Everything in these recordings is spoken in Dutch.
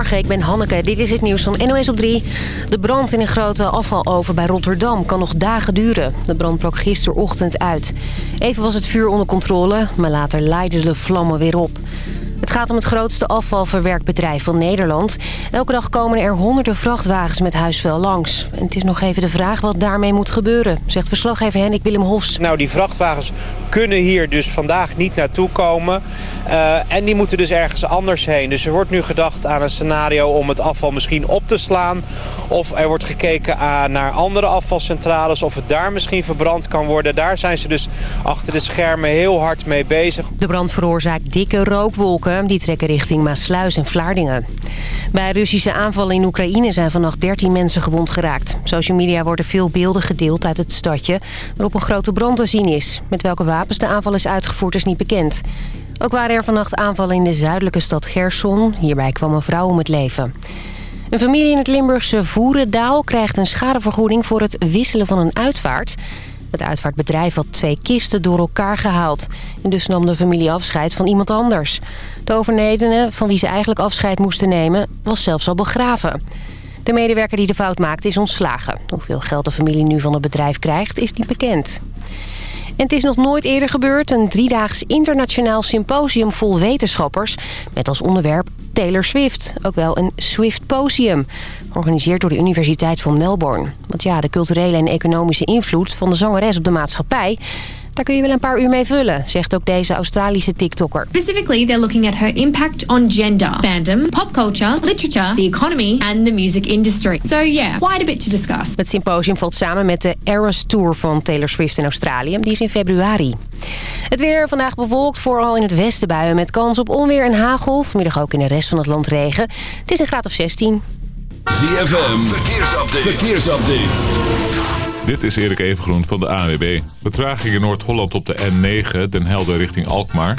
Goedemorgen, ik ben Hanneke. Dit is het nieuws van NOS op 3. De brand in een grote afvaloven bij Rotterdam kan nog dagen duren. De brand brak gisterochtend uit. Even was het vuur onder controle, maar later leidden de vlammen weer op. Het gaat om het grootste afvalverwerkbedrijf van Nederland. Elke dag komen er honderden vrachtwagens met huisvuil langs. En het is nog even de vraag wat daarmee moet gebeuren, zegt verslaggever Henrik Willem Hofs. Nou, die vrachtwagens kunnen hier dus vandaag niet naartoe komen. Uh, en die moeten dus ergens anders heen. Dus er wordt nu gedacht aan een scenario om het afval misschien op te slaan. Of er wordt gekeken naar andere afvalcentrales. Of het daar misschien verbrand kan worden. Daar zijn ze dus achter de schermen heel hard mee bezig. De brand veroorzaakt dikke rookwolken die trekken richting Maasluis en Vlaardingen. Bij Russische aanvallen in Oekraïne zijn vannacht 13 mensen gewond geraakt. Social media worden veel beelden gedeeld uit het stadje... waarop een grote brand te zien is. Met welke wapens de aanval is uitgevoerd is niet bekend. Ook waren er vannacht aanvallen in de zuidelijke stad Gerson. Hierbij kwam een vrouw om het leven. Een familie in het Limburgse Voerendaal krijgt een schadevergoeding voor het wisselen van een uitvaart. Het uitvaartbedrijf had twee kisten door elkaar gehaald. En dus nam de familie afscheid van iemand anders. De overledene, van wie ze eigenlijk afscheid moesten nemen, was zelfs al begraven. De medewerker die de fout maakte is ontslagen. Hoeveel geld de familie nu van het bedrijf krijgt, is niet bekend. En het is nog nooit eerder gebeurd. Een driedaags internationaal symposium vol wetenschappers... met als onderwerp Taylor Swift. Ook wel een Swift-posium. Georganiseerd door de Universiteit van Melbourne. Want ja, de culturele en economische invloed van de zangeres op de maatschappij... Daar kun je wel een paar uur mee vullen, zegt ook deze Australische TikToker. Specifically, they're looking at her impact on gender, fandom, pop culture, literature, the economy and the music industry. So yeah, quite a bit to discuss. Het symposium valt samen met de Eras Tour van Taylor Swift in Australië. Die is in februari. Het weer vandaag bewolkt, vooral in het westen buien met kans op onweer en hagel. Vanmiddag ook in de rest van het land regen. Het is een graad of 16. ZFM, verkeersupdate. verkeersupdate. Dit is Erik Evengroen van de AWB. Vertraging in Noord-Holland op de N9, Den Helder richting Alkmaar.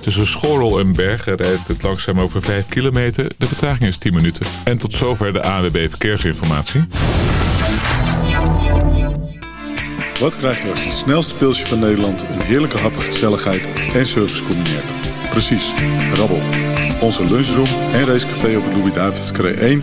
Tussen Schorrel en Bergen rijdt het langzaam over 5 kilometer. De vertraging is 10 minuten. En tot zover de AWB Verkeersinformatie. Wat krijg je als het snelste pilsje van Nederland... een heerlijke hap, gezelligheid en service combineert? Precies, rabbel. Onze lunchroom en racecafé op de Louis-David's 1...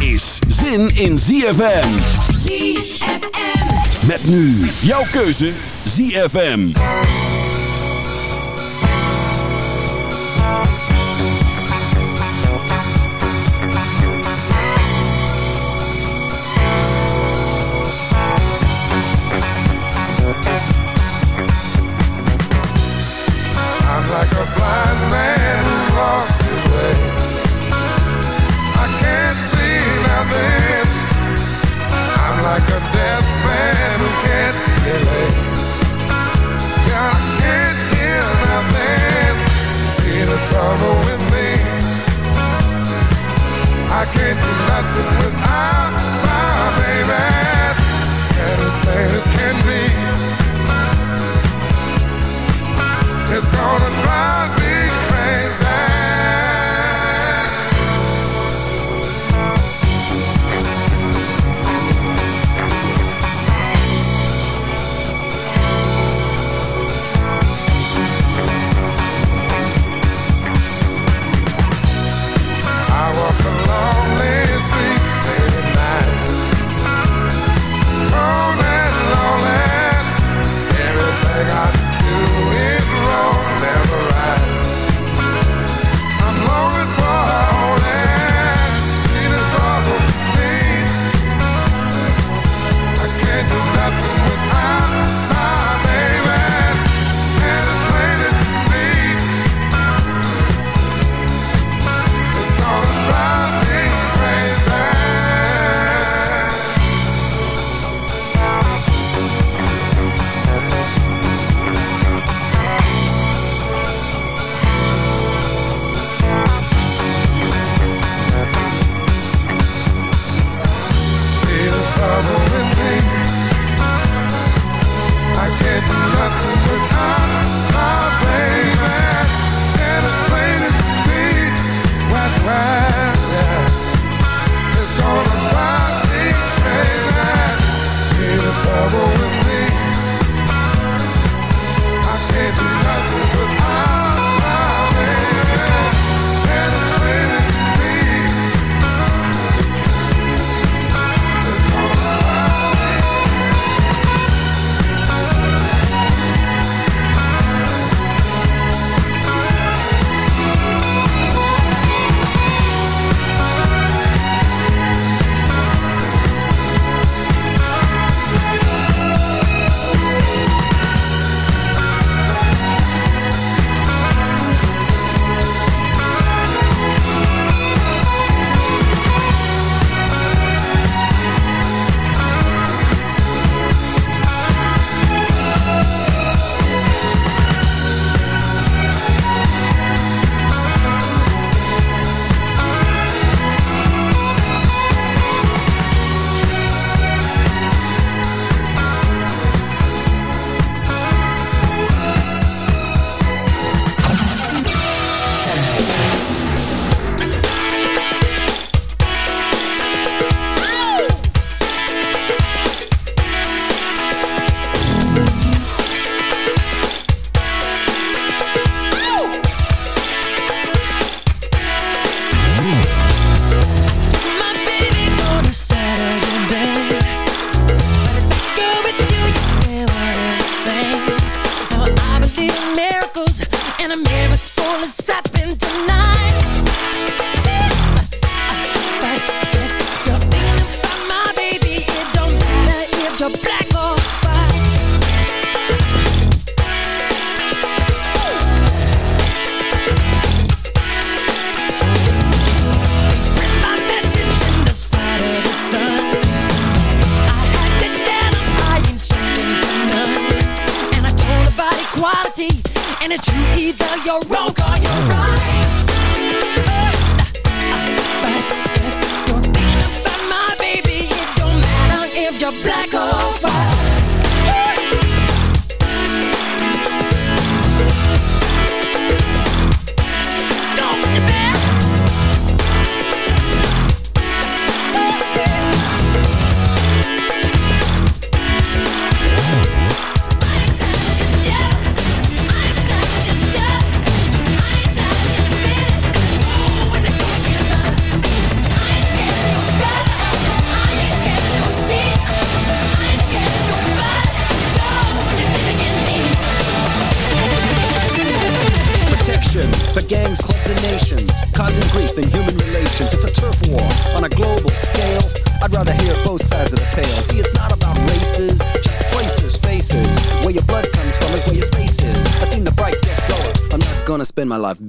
is zin in ZFM. ZFM. Met nu jouw keuze ZFM. like a death man summer wind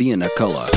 being a color.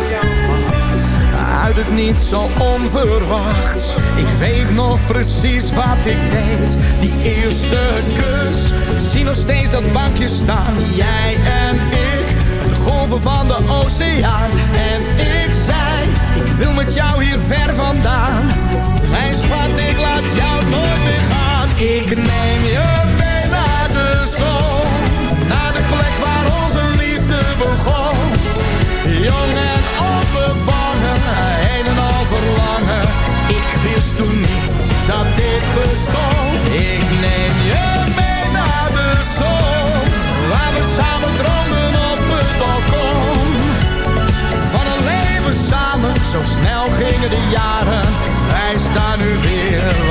Uit het niet zo onverwachts. Ik weet nog precies wat ik deed. Die eerste kus. Zie nog steeds dat bankje staan. Jij en ik De golven van de oceaan. En ik zei Ik wil met jou hier ver vandaan. Mijn schat, ik laat jou nooit meer gaan. Ik neem gingen de jaren. Wij staan nu weer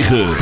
9.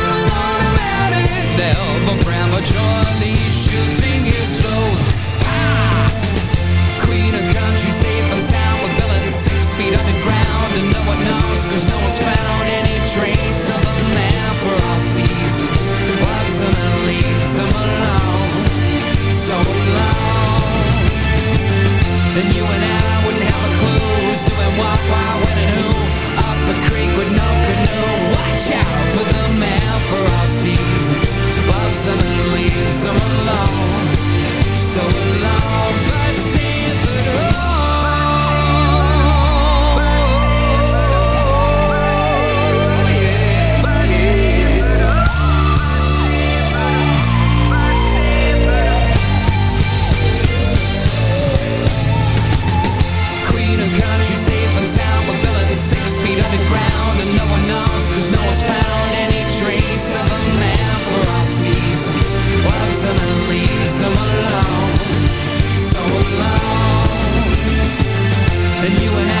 fell for prematurely shooting its load. Ah! Queen of country, safe and sound, with villains six feet underground, and no one knows, cause no one's found any trace of a man for all seasons. Why him and leaves alone, so alone. And you and I wouldn't have a clue who's doing what, why, when, and who up creek with no canoe Watch out for the man for all seasons. Loves them and leaves them alone. So alone, but see leaves them alone. So alone. And you and I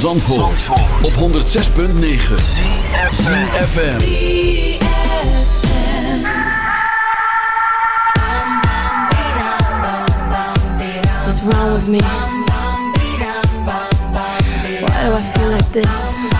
Van Zandvoort, op 106.9 CFFM What's wrong with me? Why do I feel like this?